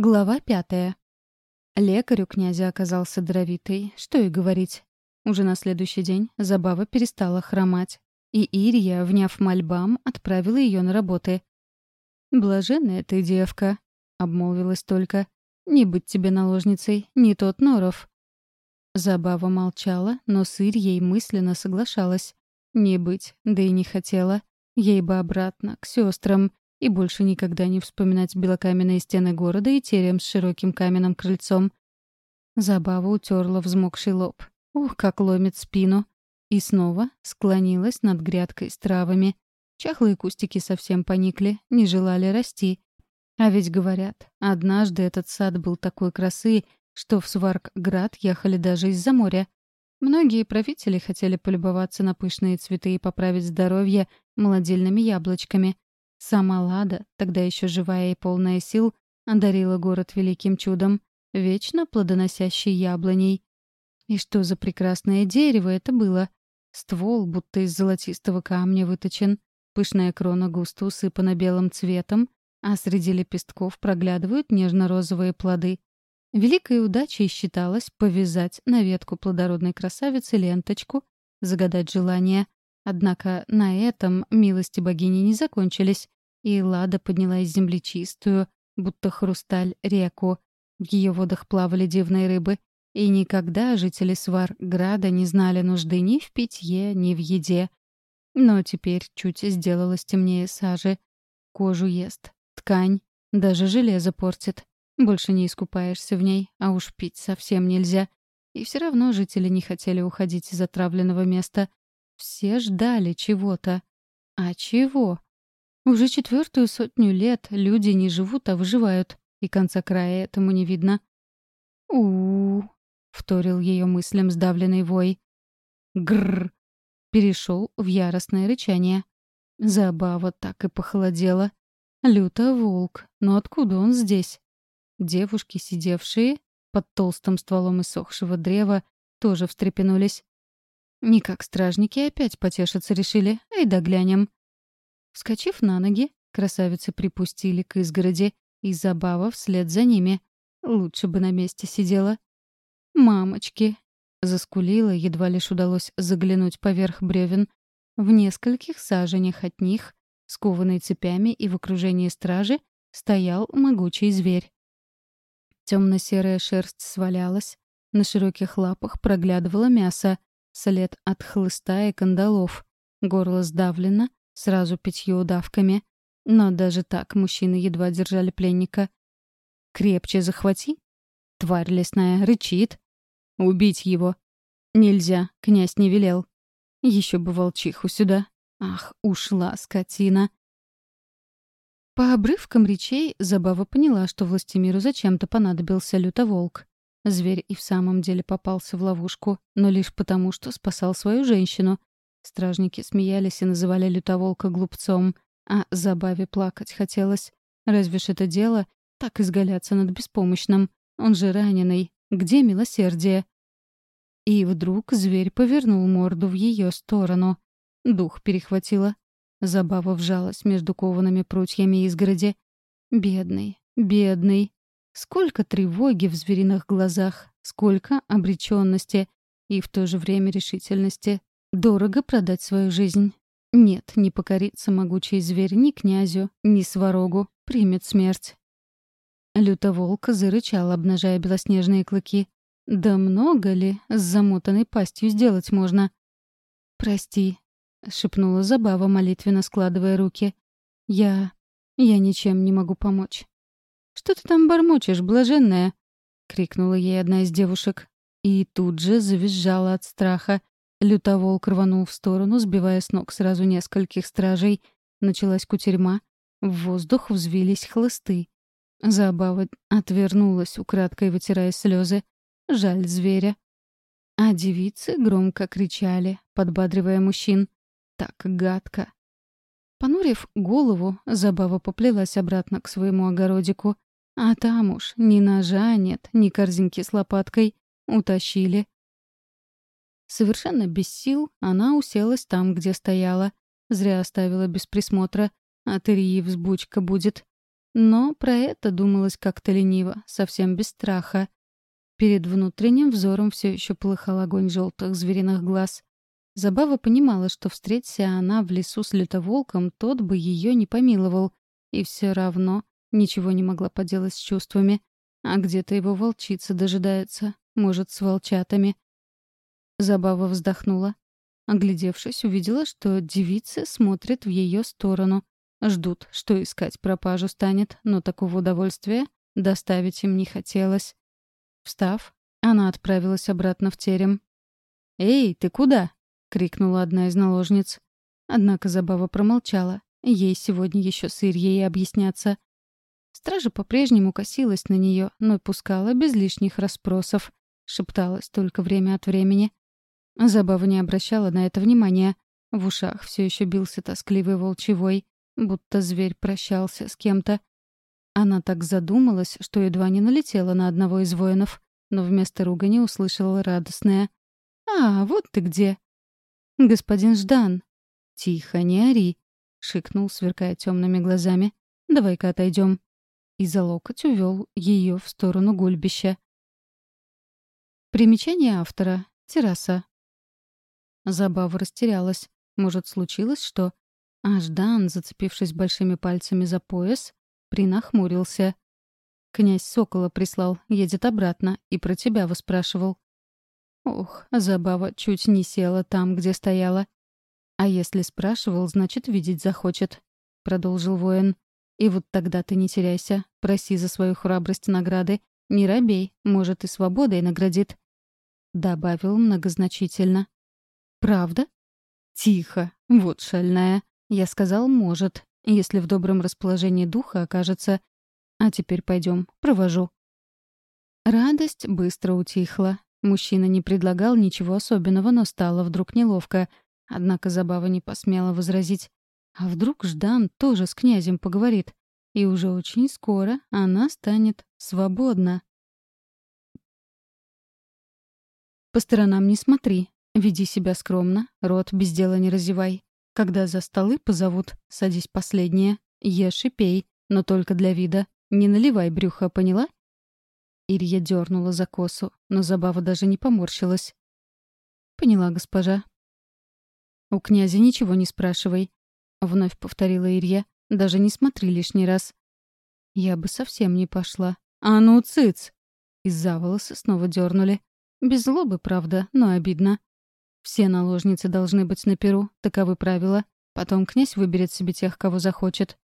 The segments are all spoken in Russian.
Глава пятая. Лекарь у князя оказался даровитый, что и говорить. Уже на следующий день Забава перестала хромать, и Ирия, вняв мольбам, отправила ее на работы. «Блаженная ты, девка», — обмолвилась только. «Не быть тебе наложницей, не тот Норов». Забава молчала, но с Ирьей мысленно соглашалась. Не быть, да и не хотела. Ей бы обратно, к сестрам, и больше никогда не вспоминать белокаменные стены города и терем с широким каменным крыльцом. Забава утерла взмокший лоб. Ух, как ломит спину. И снова склонилась над грядкой с травами. Чахлые кустики совсем поникли, не желали расти. А ведь говорят, однажды этот сад был такой красы, что в Сваркград ехали даже из-за моря. Многие правители хотели полюбоваться на пышные цветы и поправить здоровье молодильными яблочками — Сама Лада, тогда еще живая и полная сил, одарила город великим чудом, вечно плодоносящей яблоней. И что за прекрасное дерево это было? Ствол будто из золотистого камня выточен, пышная крона густо усыпана белым цветом, а среди лепестков проглядывают нежно-розовые плоды. Великой удачей считалось повязать на ветку плодородной красавицы ленточку, загадать желание, Однако на этом милости богини не закончились, и Лада подняла из земли чистую, будто хрусталь, реку. В ее водах плавали дивные рыбы, и никогда жители Сварграда не знали нужды ни в питье, ни в еде. Но теперь чуть сделалось темнее сажи. Кожу ест, ткань, даже железо портит. Больше не искупаешься в ней, а уж пить совсем нельзя. И все равно жители не хотели уходить из отравленного места. Все ждали чего-то. А чего? Уже четвертую сотню лет люди не живут, а выживают, и конца края этому не видно. у у, -у вторил ее мыслям сдавленный вой. Гррр! Перешел в яростное рычание. Забава так и похолодела. Люто волк, но откуда он здесь? Девушки, сидевшие под толстым стволом иссохшего древа, тоже встрепенулись. Не как стражники опять потешиться решили, ай да глянем. Вскочив на ноги, красавицы припустили к изгороди, и забава вслед за ними. Лучше бы на месте сидела. «Мамочки!» — заскулила, едва лишь удалось заглянуть поверх бревен. В нескольких саженях от них, скованный цепями и в окружении стражи, стоял могучий зверь. Темно-серая шерсть свалялась, на широких лапах проглядывало мясо, след от хлыста и кандалов. Горло сдавлено, сразу пятью удавками. Но даже так мужчины едва держали пленника. «Крепче захвати!» Тварь лесная рычит. «Убить его!» «Нельзя, князь не велел». Еще бы волчиху сюда. Ах, ушла скотина. По обрывкам речей Забава поняла, что Властимиру зачем-то понадобился лютоволк. Зверь и в самом деле попался в ловушку, но лишь потому, что спасал свою женщину. Стражники смеялись и называли лютоволка глупцом, а забаве плакать хотелось. Разве ж это дело так изгаляться над беспомощным? Он же раненый. Где милосердие? И вдруг зверь повернул морду в ее сторону. Дух перехватило. Забава вжалась между коваными прутьями изгороди. Бедный, бедный. Сколько тревоги в звериных глазах, сколько обреченности и в то же время решительности. Дорого продать свою жизнь. Нет, не покорится могучий зверь ни князю, ни сварогу, примет смерть. Лютоволк зарычал, обнажая белоснежные клыки. «Да много ли с замотанной пастью сделать можно?» «Прости», — шепнула Забава, молитвенно складывая руки. «Я... я ничем не могу помочь». «Что ты там бормочешь, блаженная?» — крикнула ей одна из девушек. И тут же завизжала от страха. Лютоволк рванул в сторону, сбивая с ног сразу нескольких стражей. Началась кутерьма. В воздух взвились хлысты. Забава отвернулась, украдкой вытирая слезы. Жаль зверя. А девицы громко кричали, подбадривая мужчин. Так гадко. Понурив голову, Забава поплелась обратно к своему огородику. А там уж ни ножа нет, ни корзинки с лопаткой. Утащили. Совершенно без сил она уселась там, где стояла. Зря оставила без присмотра. А Терьи взбучка будет. Но про это думалось как-то лениво, совсем без страха. Перед внутренним взором все еще полыхал огонь желтых звериных глаз. Забава понимала, что встреться она в лесу с лютоволком, тот бы ее не помиловал. И все равно ничего не могла поделать с чувствами. А где-то его волчица дожидается, может, с волчатами. Забава вздохнула. Оглядевшись, увидела, что девицы смотрят в ее сторону. Ждут, что искать пропажу станет, но такого удовольствия доставить им не хотелось. Встав, она отправилась обратно в терем. «Эй, ты куда?» — крикнула одна из наложниц. Однако Забава промолчала. Ей сегодня еще с Ирьей объясняться. Стража по-прежнему косилась на нее, но пускала без лишних расспросов. Шепталась только время от времени. Забава не обращала на это внимания. В ушах все еще бился тоскливый волчий будто зверь прощался с кем-то. Она так задумалась, что едва не налетела на одного из воинов, но вместо ругани услышала радостное. «А, вот ты где!» «Господин Ждан!» «Тихо, не ори!» — шикнул, сверкая темными глазами. «Давай-ка отойдем!» И за локоть увел ее в сторону гульбища. Примечание автора. Терраса. Забава растерялась. Может, случилось что? А Ждан, зацепившись большими пальцами за пояс, принахмурился. «Князь Сокола прислал, едет обратно, и про тебя выспрашивал». Ох, забава чуть не села там, где стояла. «А если спрашивал, значит, видеть захочет», — продолжил воин. «И вот тогда ты не теряйся, проси за свою храбрость награды. Не робей, может, и свободой наградит». Добавил многозначительно. «Правда?» «Тихо, вот шальная. Я сказал «может», если в добром расположении духа окажется. А теперь пойдем, провожу. Радость быстро утихла. Мужчина не предлагал ничего особенного, но стало вдруг неловко. Однако Забава не посмела возразить. А вдруг Ждан тоже с князем поговорит? И уже очень скоро она станет свободна. По сторонам не смотри. Веди себя скромно, рот без дела не разевай. Когда за столы позовут, садись последнее, ешь и пей, но только для вида. Не наливай брюха, поняла? Илья дернула за косу, но забава даже не поморщилась. «Поняла, госпожа». «У князя ничего не спрашивай», — вновь повторила Илья. «Даже не смотри лишний раз». «Я бы совсем не пошла». «А ну, цыц!» Из-за волосы снова дернули. Без злобы, правда, но обидно. Все наложницы должны быть на перу, таковы правила. Потом князь выберет себе тех, кого захочет.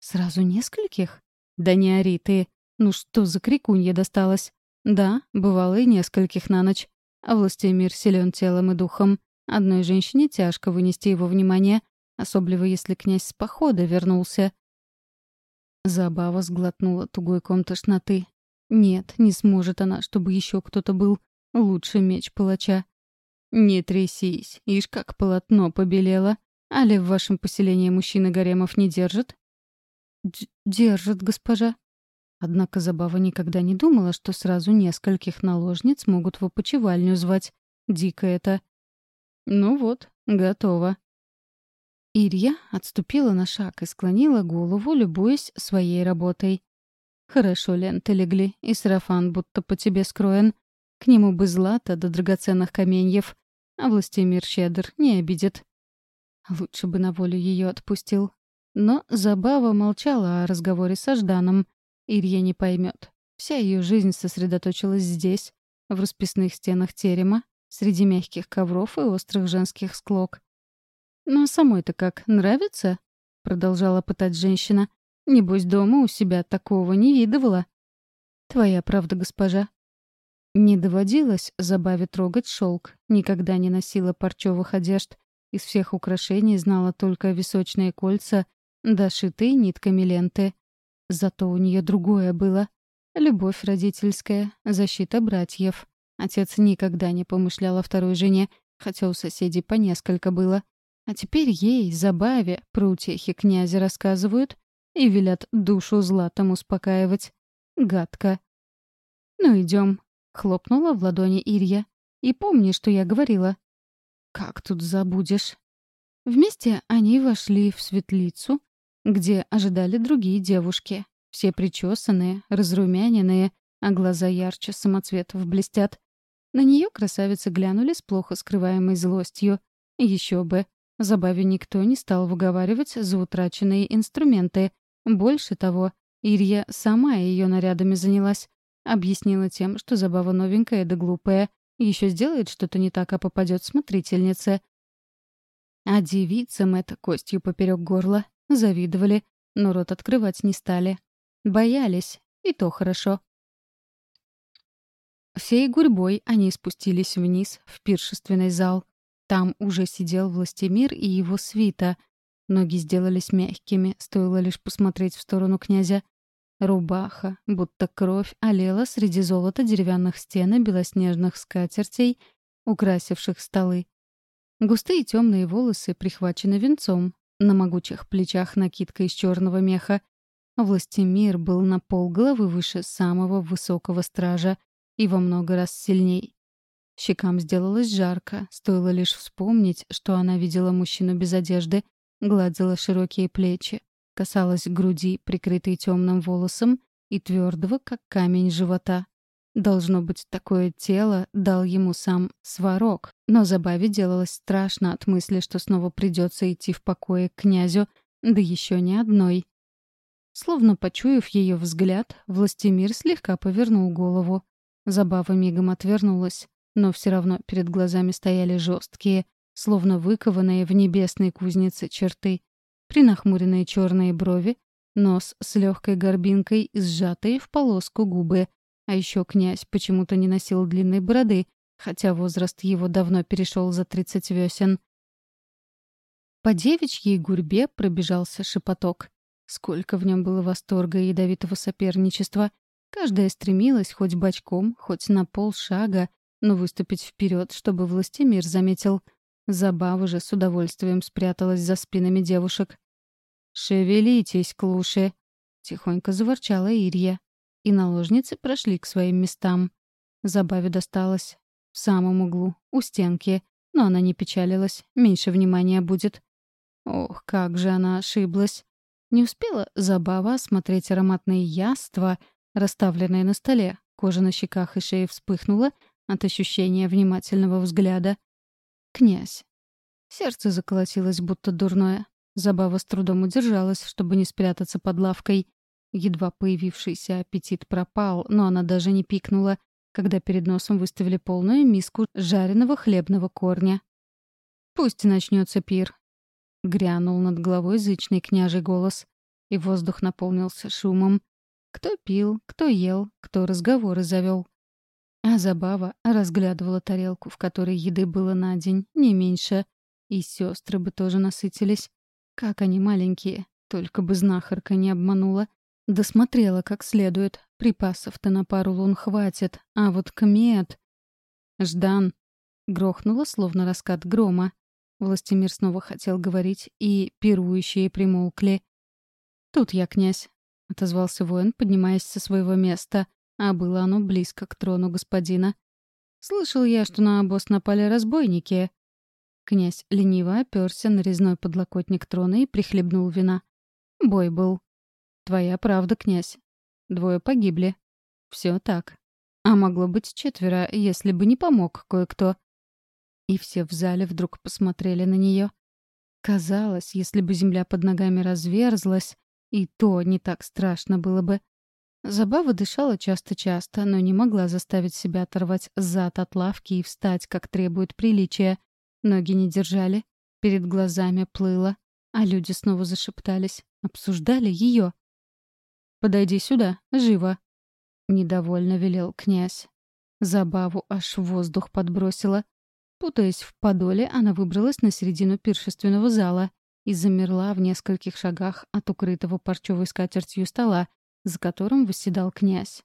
Сразу нескольких? Да не ори ты. Ну что за крикунья досталась? Да, бывало и нескольких на ночь. А властемир силен телом и духом. Одной женщине тяжко вынести его внимание, особливо если князь с похода вернулся. Забава сглотнула тугой ком тошноты. Нет, не сможет она, чтобы еще кто-то был. Лучше меч палача. «Не трясись, ишь как полотно побелело. Али в вашем поселении мужчины гаремов не держат?» Д «Держат, госпожа». Однако Забава никогда не думала, что сразу нескольких наложниц могут в опочивальню звать. Дико это. «Ну вот, готово». Ирья отступила на шаг и склонила голову, любуясь своей работой. «Хорошо ленты легли, и сарафан будто по тебе скроен. К нему бы злато до драгоценных каменьев. А властемир щедр, не обидит. Лучше бы на волю ее отпустил. Но Забава молчала о разговоре со Жданом. Илья не поймет. Вся ее жизнь сосредоточилась здесь, в расписных стенах терема, среди мягких ковров и острых женских склок. «Ну а самой-то как, нравится?» — продолжала пытать женщина. «Небось, дома у себя такого не видывала». «Твоя правда, госпожа», не доводилось забаве трогать шелк, никогда не носила парчевых одежд. Из всех украшений знала только височные кольца, да шитые нитками ленты. Зато у нее другое было. Любовь родительская, защита братьев. Отец никогда не помышлял о второй жене, хотя у соседей по несколько было. А теперь ей, забаве, про утехи князя рассказывают и велят душу златом успокаивать. Гадко. «Ну, идем, Хлопнула в ладони Ирья. «И помни, что я говорила». «Как тут забудешь?» Вместе они вошли в светлицу, где ожидали другие девушки. Все причесанные, разрумяненные, а глаза ярче самоцветов блестят. На нее красавицы глянули с плохо скрываемой злостью. Еще бы. Забаве никто не стал выговаривать за утраченные инструменты. Больше того, Ирья сама ее нарядами занялась. Объяснила тем, что забава новенькая да глупая. Еще сделает что-то не так, а попадет смотрительнице. А девицам это костью поперек горла. Завидовали, но рот открывать не стали. Боялись, и то хорошо. Всей гурьбой они спустились вниз, в пиршественный зал. Там уже сидел Властемир и его свита. Ноги сделались мягкими, стоило лишь посмотреть в сторону князя. Рубаха, будто кровь, олела среди золота деревянных стен и белоснежных скатертей, украсивших столы. Густые темные волосы прихвачены венцом, на могучих плечах накидка из черного меха. Властемир был на полголовы выше самого высокого стража и во много раз сильней. Щекам сделалось жарко, стоило лишь вспомнить, что она видела мужчину без одежды, гладила широкие плечи, касалась груди, прикрытой темным волосом, и твердого, как камень живота. Должно быть, такое тело дал ему сам сварог, но забаве делалось страшно от мысли, что снова придется идти в покое к князю, да еще не одной. Словно почуяв ее взгляд, Властимир слегка повернул голову. Забава мигом отвернулась, но все равно перед глазами стояли жесткие, словно выкованные в небесной кузнице черты, принахмуренные черные брови, нос с легкой горбинкой, сжатые в полоску губы. А еще князь почему-то не носил длинной бороды, хотя возраст его давно перешел за тридцать весен. По девичьей гурьбе пробежался шепоток. Сколько в нем было восторга и ядовитого соперничества — Каждая стремилась хоть бочком, хоть на полшага, но выступить вперед, чтобы властемир заметил. Забава же с удовольствием спряталась за спинами девушек. «Шевелитесь, клуши!» — тихонько заворчала Ирья. И наложницы прошли к своим местам. Забаве досталось. В самом углу, у стенки. Но она не печалилась, меньше внимания будет. Ох, как же она ошиблась. Не успела Забава осмотреть ароматные яства — расставленные на столе. Кожа на щеках и шее вспыхнула от ощущения внимательного взгляда. «Князь». Сердце заколотилось, будто дурное. Забава с трудом удержалась, чтобы не спрятаться под лавкой. Едва появившийся аппетит пропал, но она даже не пикнула, когда перед носом выставили полную миску жареного хлебного корня. «Пусть начнется пир», — грянул над головой зычный княжий голос, и воздух наполнился шумом. Кто пил, кто ел, кто разговоры завел. А Забава разглядывала тарелку, в которой еды было на день, не меньше. И сестры бы тоже насытились. Как они маленькие, только бы знахарка не обманула. Досмотрела как следует. Припасов-то на пару лун хватит, а вот кмет... «Ждан!» — грохнуло, словно раскат грома. Властимир снова хотел говорить, и пирующие примолкли. «Тут я, князь. — отозвался воин, поднимаясь со своего места, а было оно близко к трону господина. «Слышал я, что на обоз напали разбойники». Князь лениво оперся на резной подлокотник трона и прихлебнул вина. «Бой был». «Твоя правда, князь. Двое погибли». «Все так. А могло быть четверо, если бы не помог кое-кто». И все в зале вдруг посмотрели на нее. Казалось, если бы земля под ногами разверзлась, и то не так страшно было бы. Забава дышала часто-часто, но не могла заставить себя оторвать зад от лавки и встать, как требует приличия. Ноги не держали, перед глазами плыло, а люди снова зашептались, обсуждали ее. «Подойди сюда, живо!» — недовольно велел князь. Забаву аж воздух подбросила. Путаясь в подоле, она выбралась на середину пиршественного зала и замерла в нескольких шагах от укрытого парчевой скатертью стола, за которым восседал князь.